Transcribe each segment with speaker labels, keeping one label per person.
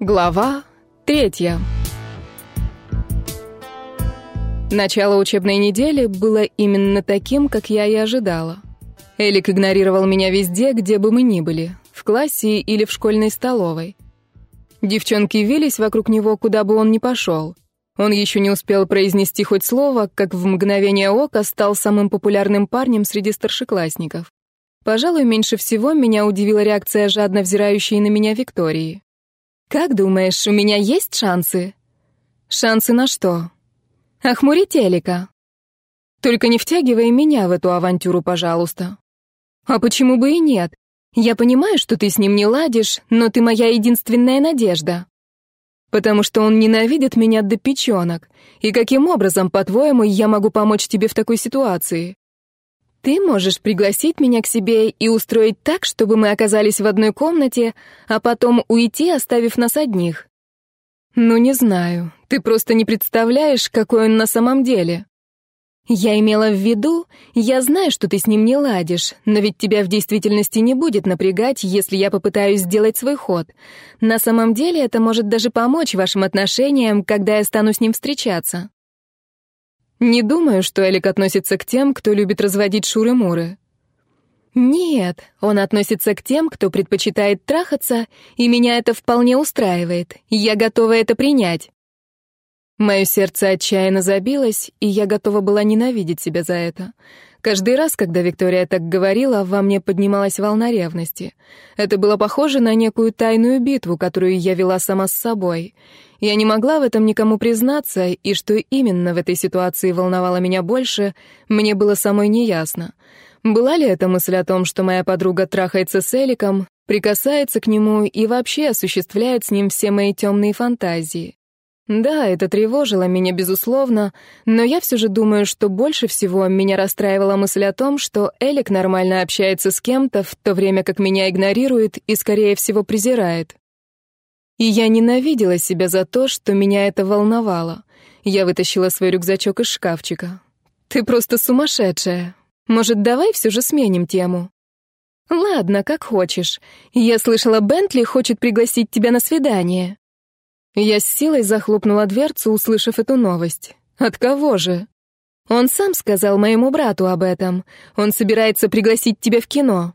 Speaker 1: Глава третья. Начало учебной недели было именно таким, как я и ожидала. Элик игнорировал меня везде, где бы мы ни были, в классе или в школьной столовой. Девчонки вились вокруг него, куда бы он ни пошел. Он еще не успел произнести хоть слово, как в мгновение ока стал самым популярным парнем среди старшеклассников. Пожалуй, меньше всего меня удивила реакция жадно взирающей на меня Виктории. «Как думаешь, у меня есть шансы?» «Шансы на что?» «Охмурить Элика». «Только не втягивай меня в эту авантюру, пожалуйста». «А почему бы и нет? Я понимаю, что ты с ним не ладишь, но ты моя единственная надежда». «Потому что он ненавидит меня до печенок. И каким образом, по-твоему, я могу помочь тебе в такой ситуации?» Ты можешь пригласить меня к себе и устроить так, чтобы мы оказались в одной комнате, а потом уйти, оставив нас одних. Ну, не знаю. Ты просто не представляешь, какой он на самом деле. Я имела в виду, я знаю, что ты с ним не ладишь, но ведь тебя в действительности не будет напрягать, если я попытаюсь сделать свой ход. На самом деле это может даже помочь вашим отношениям, когда я стану с ним встречаться. Не думаю, что Элик относится к тем, кто любит разводить шуры-муры. Нет, он относится к тем, кто предпочитает трахаться, и меня это вполне устраивает. Я готова это принять. Мое сердце отчаянно забилось, и я готова была ненавидеть себя за это. Каждый раз, когда Виктория так говорила, во мне поднималась волна ревности. Это было похоже на некую тайную битву, которую я вела сама с собой. Я не могла в этом никому признаться, и что именно в этой ситуации волновало меня больше, мне было самой неясно. Была ли это мысль о том, что моя подруга трахается с Эликом, прикасается к нему и вообще осуществляет с ним все мои темные фантазии? Да, это тревожило меня, безусловно, но я все же думаю, что больше всего меня расстраивала мысль о том, что Элик нормально общается с кем-то, в то время как меня игнорирует и, скорее всего, презирает. И я ненавидела себя за то, что меня это волновало. Я вытащила свой рюкзачок из шкафчика. «Ты просто сумасшедшая. Может, давай все же сменим тему?» «Ладно, как хочешь. Я слышала, Бентли хочет пригласить тебя на свидание». Я с силой захлопнула дверцу, услышав эту новость. От кого же? Он сам сказал моему брату об этом. Он собирается пригласить тебя в кино.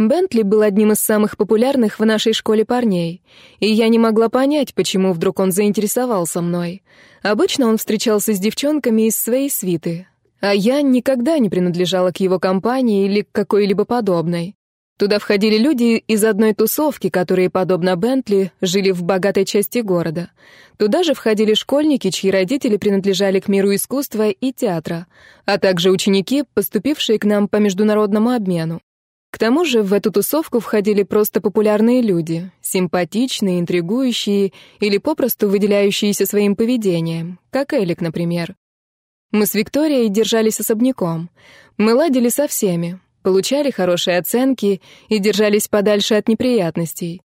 Speaker 1: Бентли был одним из самых популярных в нашей школе парней, и я не могла понять, почему вдруг он заинтересовался мной. Обычно он встречался с девчонками из своей свиты, а я никогда не принадлежала к его компании или к какой-либо подобной. Туда входили люди из одной тусовки, которые, подобно Бентли, жили в богатой части города. Туда же входили школьники, чьи родители принадлежали к миру искусства и театра, а также ученики, поступившие к нам по международному обмену. К тому же в эту тусовку входили просто популярные люди, симпатичные, интригующие или попросту выделяющиеся своим поведением, как Элик, например. Мы с Викторией держались особняком. Мы ладили со всеми, получали хорошие оценки и держались подальше от неприятностей.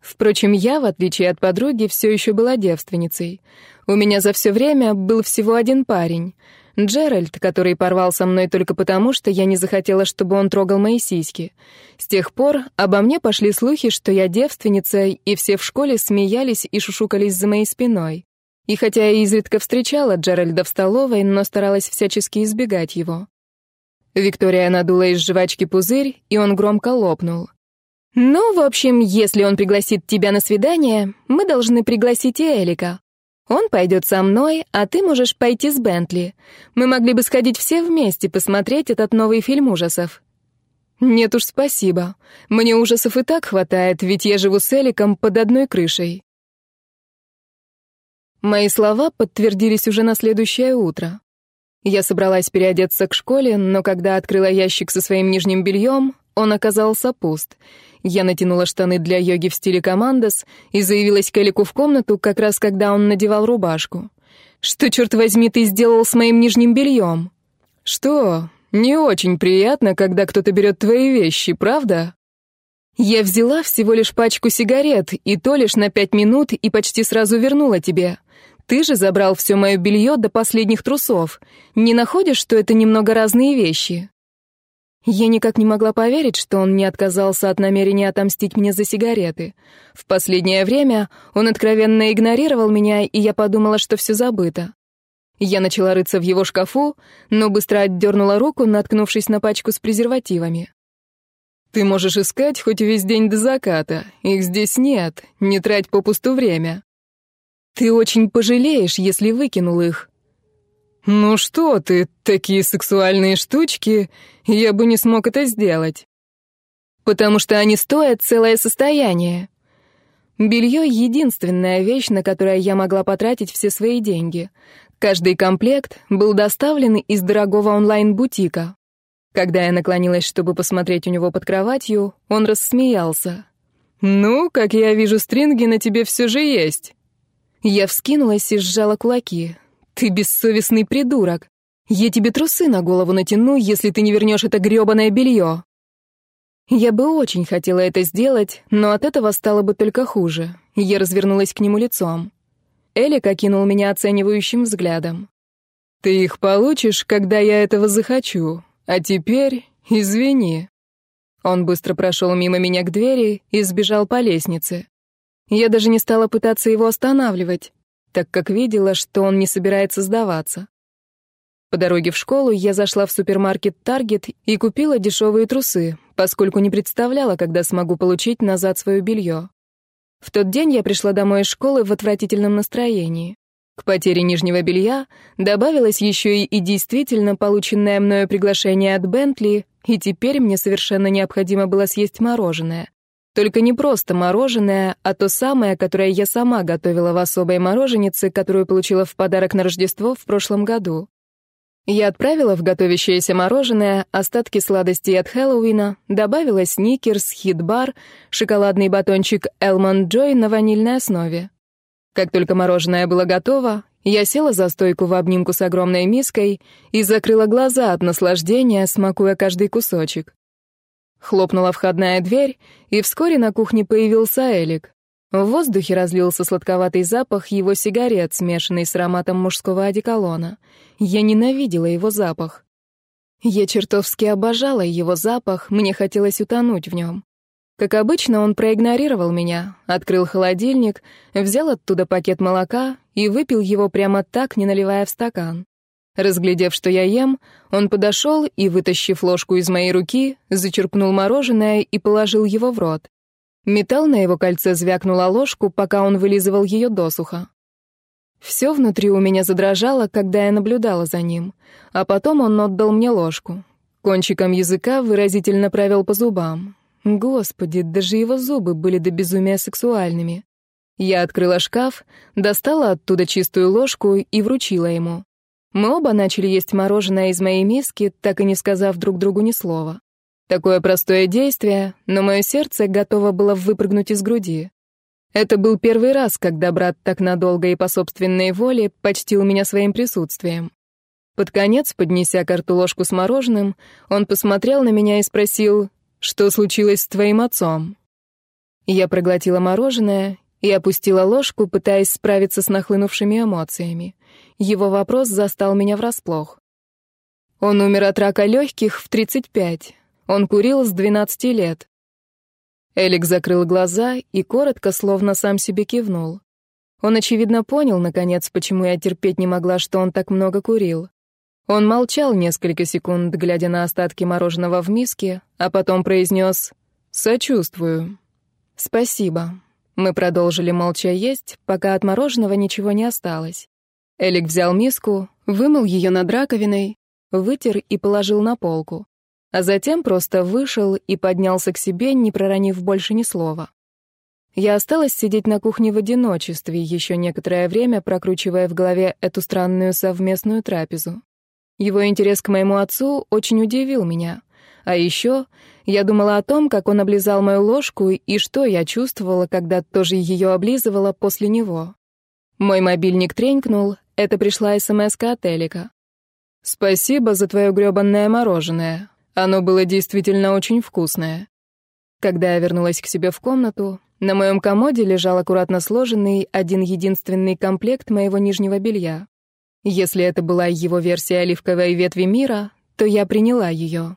Speaker 1: Впрочем, я, в отличие от подруги, все еще была девственницей. У меня за все время был всего один парень — Джеральд, который порвал со мной только потому, что я не захотела, чтобы он трогал мои сиськи. С тех пор обо мне пошли слухи, что я девственница, и все в школе смеялись и шушукались за моей спиной. И хотя я изредка встречала Джеральда в столовой, но старалась всячески избегать его. Виктория надула из жвачки пузырь, и он громко лопнул. «Ну, в общем, если он пригласит тебя на свидание, мы должны пригласить и Элика. Он пойдет со мной, а ты можешь пойти с Бентли. Мы могли бы сходить все вместе посмотреть этот новый фильм ужасов». «Нет уж, спасибо. Мне ужасов и так хватает, ведь я живу с Эликом под одной крышей». Мои слова подтвердились уже на следующее утро. Я собралась переодеться к школе, но когда открыла ящик со своим нижним бельем, он оказался пуст. Я натянула штаны для йоги в стиле командос и заявилась к Элику в комнату, как раз когда он надевал рубашку. «Что, черт возьми, ты сделал с моим нижним бельем?» «Что? Не очень приятно, когда кто-то берет твои вещи, правда?» «Я взяла всего лишь пачку сигарет, и то лишь на пять минут, и почти сразу вернула тебе. Ты же забрал все мое белье до последних трусов. Не находишь, что это немного разные вещи?» Я никак не могла поверить, что он не отказался от намерения отомстить мне за сигареты. В последнее время он откровенно игнорировал меня, и я подумала, что все забыто. Я начала рыться в его шкафу, но быстро отдернула руку, наткнувшись на пачку с презервативами. «Ты можешь искать хоть весь день до заката. Их здесь нет. Не трать попусту время». «Ты очень пожалеешь, если выкинул их», «Ну что ты, такие сексуальные штучки, я бы не смог это сделать». «Потому что они стоят целое состояние». Белье — единственная вещь, на которую я могла потратить все свои деньги. Каждый комплект был доставлен из дорогого онлайн-бутика. Когда я наклонилась, чтобы посмотреть у него под кроватью, он рассмеялся. «Ну, как я вижу, стринги на тебе все же есть». Я вскинулась и сжала кулаки. «Ты бессовестный придурок! Я тебе трусы на голову натяну, если ты не вернешь это грёбаное белье!» Я бы очень хотела это сделать, но от этого стало бы только хуже. Я развернулась к нему лицом. Элик окинул меня оценивающим взглядом. «Ты их получишь, когда я этого захочу. А теперь извини». Он быстро прошел мимо меня к двери и сбежал по лестнице. Я даже не стала пытаться его останавливать так как видела, что он не собирается сдаваться. По дороге в школу я зашла в супермаркет Target и купила дешевые трусы, поскольку не представляла, когда смогу получить назад свое белье. В тот день я пришла домой из школы в отвратительном настроении. К потере нижнего белья добавилось еще и, действительно полученное мною приглашение от Бентли, и теперь мне совершенно необходимо было съесть мороженое. Только не просто мороженое, а то самое, которое я сама готовила в особой мороженице, которую получила в подарок на Рождество в прошлом году. Я отправила в готовящееся мороженое остатки сладостей от Хэллоуина, добавила сникерс, хит-бар, шоколадный батончик Элмонд Джой на ванильной основе. Как только мороженое было готово, я села за стойку в обнимку с огромной миской и закрыла глаза от наслаждения, смакуя каждый кусочек. Хлопнула входная дверь, и вскоре на кухне появился Элик. В воздухе разлился сладковатый запах его сигарет, смешанный с ароматом мужского одеколона. Я ненавидела его запах. Я чертовски обожала его запах, мне хотелось утонуть в нем. Как обычно, он проигнорировал меня, открыл холодильник, взял оттуда пакет молока и выпил его прямо так, не наливая в стакан. Разглядев, что я ем, он подошел и, вытащив ложку из моей руки, зачерпнул мороженое и положил его в рот. Металл на его кольце звякнул о ложку, пока он вылизывал ее досуха. Все внутри у меня задрожало, когда я наблюдала за ним, а потом он отдал мне ложку. Кончиком языка выразительно провел по зубам. Господи, даже его зубы были до безумия сексуальными. Я открыла шкаф, достала оттуда чистую ложку и вручила ему. Мы оба начали есть мороженое из моей миски, так и не сказав друг другу ни слова. Такое простое действие, но мое сердце готово было выпрыгнуть из груди. Это был первый раз, когда брат так надолго и по собственной воле почтил меня своим присутствием. Под конец, поднеся карту ложку с мороженым, он посмотрел на меня и спросил, «Что случилось с твоим отцом?» Я проглотила мороженое и опустила ложку, пытаясь справиться с нахлынувшими эмоциями. Его вопрос застал меня врасплох. Он умер от рака легких в 35. Он курил с 12 лет. Элик закрыл глаза и коротко, словно сам себе кивнул. Он, очевидно, понял, наконец, почему я терпеть не могла, что он так много курил. Он молчал несколько секунд, глядя на остатки мороженого в миске, а потом произнес «Сочувствую». «Спасибо». Мы продолжили молча есть, пока от мороженого ничего не осталось. Элик взял миску, вымыл ее над раковиной, вытер и положил на полку. А затем просто вышел и поднялся к себе, не проронив больше ни слова. Я осталась сидеть на кухне в одиночестве, еще некоторое время прокручивая в голове эту странную совместную трапезу. Его интерес к моему отцу очень удивил меня. А еще я думала о том, как он облизал мою ложку и что я чувствовала, когда тоже ее облизывала после него. Мой мобильник тренькнул, это пришла СМС от Элика. «Спасибо за твое грёбанное мороженое. Оно было действительно очень вкусное». Когда я вернулась к себе в комнату, на моем комоде лежал аккуратно сложенный один единственный комплект моего нижнего белья. Если это была его версия оливковой ветви мира, то я приняла ее.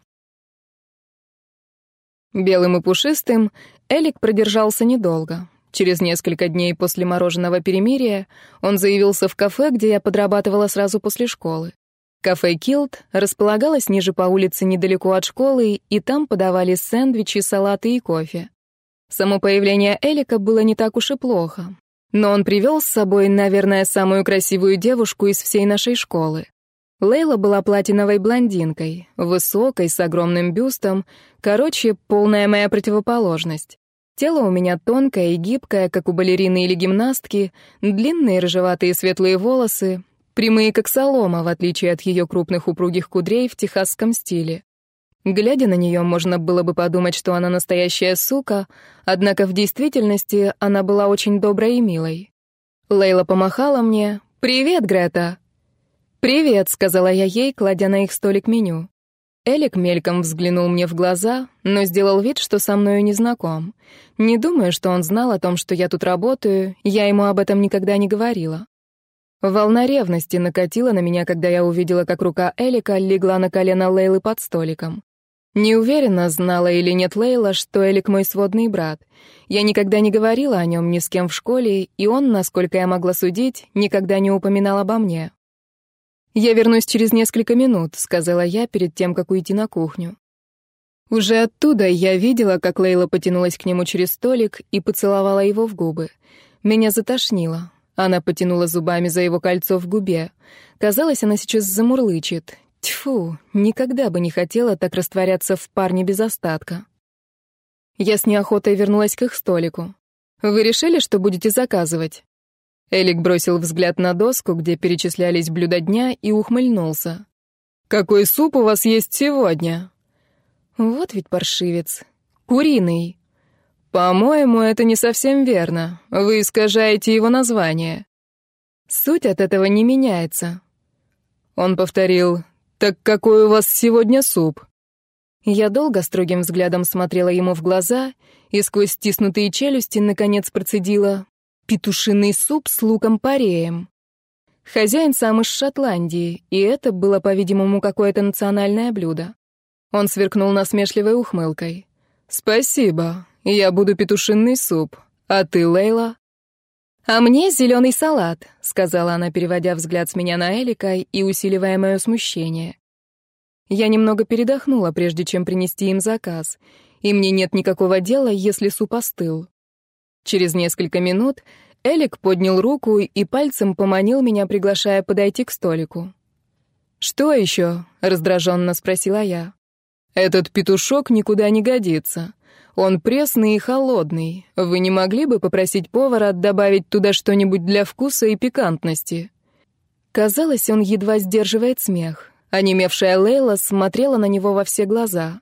Speaker 1: Белым и пушистым Элик продержался недолго. Через несколько дней после мороженого перемирия он заявился в кафе, где я подрабатывала сразу после школы. Кафе «Килт» располагалось ниже по улице недалеко от школы, и там подавали сэндвичи, салаты и кофе. Само появление Элика было не так уж и плохо. Но он привел с собой, наверное, самую красивую девушку из всей нашей школы. Лейла была платиновой блондинкой, высокой, с огромным бюстом, короче, полная моя противоположность. Тело у меня тонкое и гибкое, как у балерины или гимнастки, длинные рыжеватые светлые волосы, прямые как солома, в отличие от ее крупных упругих кудрей в техасском стиле. Глядя на нее, можно было бы подумать, что она настоящая сука, однако в действительности она была очень доброй и милой. Лейла помахала мне. «Привет, Грета!» «Привет», — сказала я ей, кладя на их столик меню. Элик мельком взглянул мне в глаза, но сделал вид, что со мною не знаком. Не думаю, что он знал о том, что я тут работаю, я ему об этом никогда не говорила. Волна ревности накатила на меня, когда я увидела, как рука Элика легла на колено Лейлы под столиком. Не уверена, знала или нет Лейла, что Элик мой сводный брат. Я никогда не говорила о нем ни с кем в школе, и он, насколько я могла судить, никогда не упоминал обо мне. «Я вернусь через несколько минут», — сказала я перед тем, как уйти на кухню. Уже оттуда я видела, как Лейла потянулась к нему через столик и поцеловала его в губы. Меня затошнило. Она потянула зубами за его кольцо в губе. Казалось, она сейчас замурлычет. Тьфу, никогда бы не хотела так растворяться в парне без остатка. Я с неохотой вернулась к их столику. «Вы решили, что будете заказывать?» Элик бросил взгляд на доску, где перечислялись блюда дня, и ухмыльнулся. «Какой суп у вас есть сегодня?» «Вот ведь паршивец. Куриный». «По-моему, это не совсем верно. Вы искажаете его название». «Суть от этого не меняется». Он повторил, «Так какой у вас сегодня суп?» Я долго строгим взглядом смотрела ему в глаза и сквозь стиснутые челюсти наконец процедила петушиный суп с луком-пореем. Хозяин сам из Шотландии, и это было, по-видимому, какое-то национальное блюдо. Он сверкнул насмешливой ухмылкой. «Спасибо, я буду петушиный суп. А ты, Лейла?» «А мне зеленый салат», — сказала она, переводя взгляд с меня на Элика и усиливая мое смущение. Я немного передохнула, прежде чем принести им заказ, и мне нет никакого дела, если суп остыл. Через несколько минут Элик поднял руку и пальцем поманил меня, приглашая подойти к столику. «Что еще?» — раздраженно спросила я. «Этот петушок никуда не годится. Он пресный и холодный. Вы не могли бы попросить повара добавить туда что-нибудь для вкуса и пикантности?» Казалось, он едва сдерживает смех. Онемевшая Лейла смотрела на него во все глаза.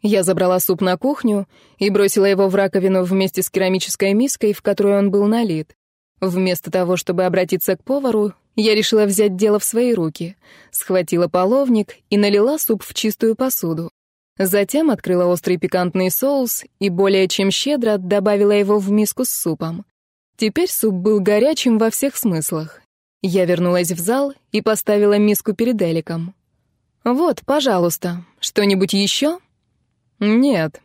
Speaker 1: Я забрала суп на кухню и бросила его в раковину вместе с керамической миской, в которую он был налит. Вместо того, чтобы обратиться к повару, я решила взять дело в свои руки, схватила половник и налила суп в чистую посуду. Затем открыла острый пикантный соус и более чем щедро добавила его в миску с супом. Теперь суп был горячим во всех смыслах. Я вернулась в зал и поставила миску перед Эликом. «Вот, пожалуйста, что-нибудь еще?» «Нет».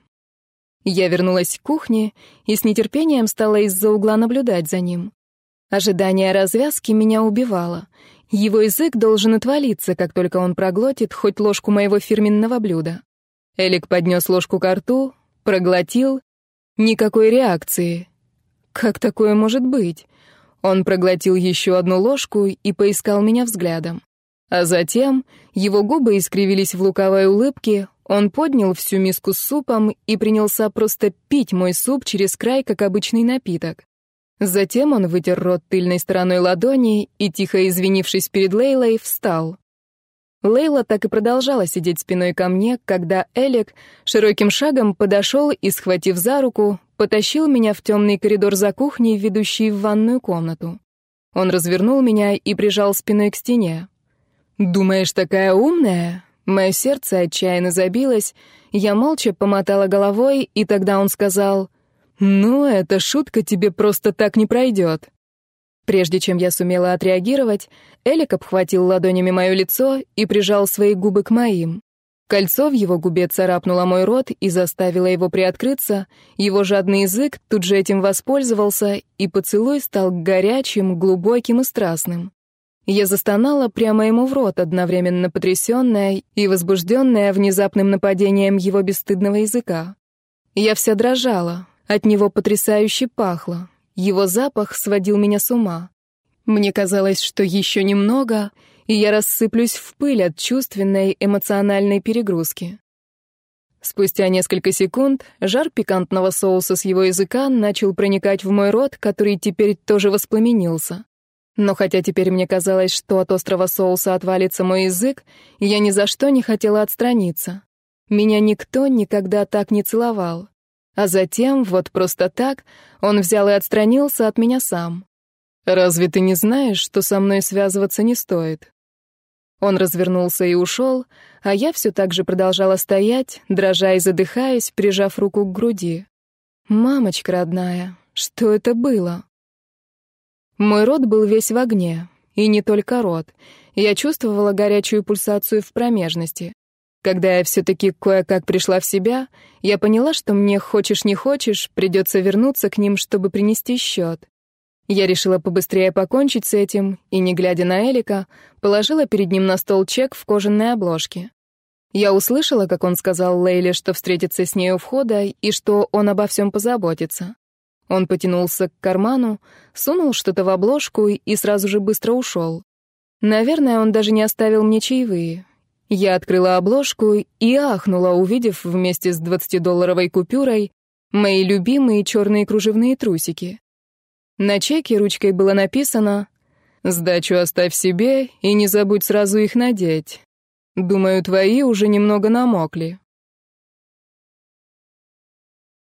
Speaker 1: Я вернулась к кухне и с нетерпением стала из-за угла наблюдать за ним. Ожидание развязки меня убивало. Его язык должен отвалиться, как только он проглотит хоть ложку моего фирменного блюда. Элик поднес ложку к рту, проглотил. Никакой реакции. Как такое может быть? Он проглотил еще одну ложку и поискал меня взглядом. А затем его губы искривились в луковой улыбке, он поднял всю миску с супом и принялся просто пить мой суп через край, как обычный напиток. Затем он вытер рот тыльной стороной ладони и, тихо извинившись перед Лейлой, встал. Лейла так и продолжала сидеть спиной ко мне, когда Элик широким шагом подошел и, схватив за руку, потащил меня в темный коридор за кухней, ведущий в ванную комнату. Он развернул меня и прижал спиной к стене. «Думаешь, такая умная?» Мое сердце отчаянно забилось, я молча помотала головой, и тогда он сказал, «Ну, эта шутка тебе просто так не пройдет». Прежде чем я сумела отреагировать, Элик обхватил ладонями мое лицо и прижал свои губы к моим. Кольцо в его губе царапнуло мой рот и заставило его приоткрыться, его жадный язык тут же этим воспользовался, и поцелуй стал горячим, глубоким и страстным. Я застонала прямо ему в рот, одновременно потрясённая и возбуждённая внезапным нападением его бесстыдного языка. Я вся дрожала, от него потрясающе пахло, его запах сводил меня с ума. Мне казалось, что ещё немного, и я рассыплюсь в пыль от чувственной, эмоциональной перегрузки. Спустя несколько секунд жар пикантного соуса с его языка начал проникать в мой рот, который теперь тоже воспламенился. Но хотя теперь мне казалось, что от острого соуса отвалится мой язык, я ни за что не хотела отстраниться. Меня никто никогда так не целовал. А затем, вот просто так, он взял и отстранился от меня сам. «Разве ты не знаешь, что со мной связываться не стоит?» Он развернулся и ушел, а я все так же продолжала стоять, дрожа и задыхаясь, прижав руку к груди. «Мамочка родная, что это было?» Мой рот был весь в огне, и не только рот. Я чувствовала горячую пульсацию в промежности. Когда я все-таки кое-как пришла в себя, я поняла, что мне, хочешь не хочешь, придется вернуться к ним, чтобы принести счет. Я решила побыстрее покончить с этим и, не глядя на Элика, положила перед ним на стол чек в кожаной обложке. Я услышала, как он сказал Лейле, что встретится с ней у входа и что он обо всем позаботится. Он потянулся к карману, сунул что-то в обложку и сразу же быстро ушел. Наверное, он даже не оставил мне чаевые. Я открыла обложку и ахнула, увидев вместе с двадцатидолларовой купюрой мои любимые черные кружевные трусики. На чеке ручкой было написано «Сдачу оставь себе и не забудь сразу их надеть. Думаю, твои уже немного намокли».